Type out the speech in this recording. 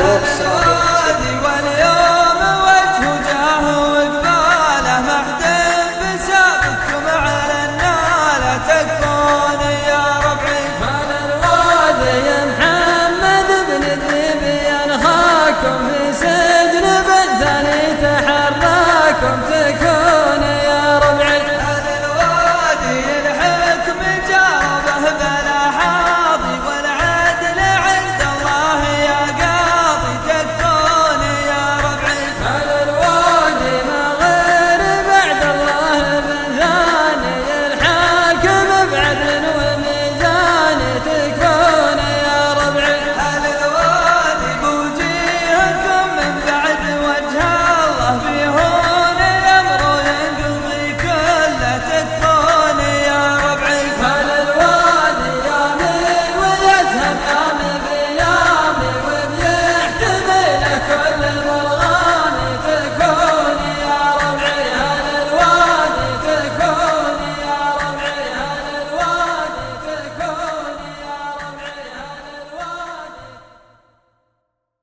الوادي واليوم وجه جاه وقباله محدث بسابقكم على النال تكفون يا ربعي مال الوادي محمد بن الذئب ينخاكم في سجن بالثاني تحراكم تكون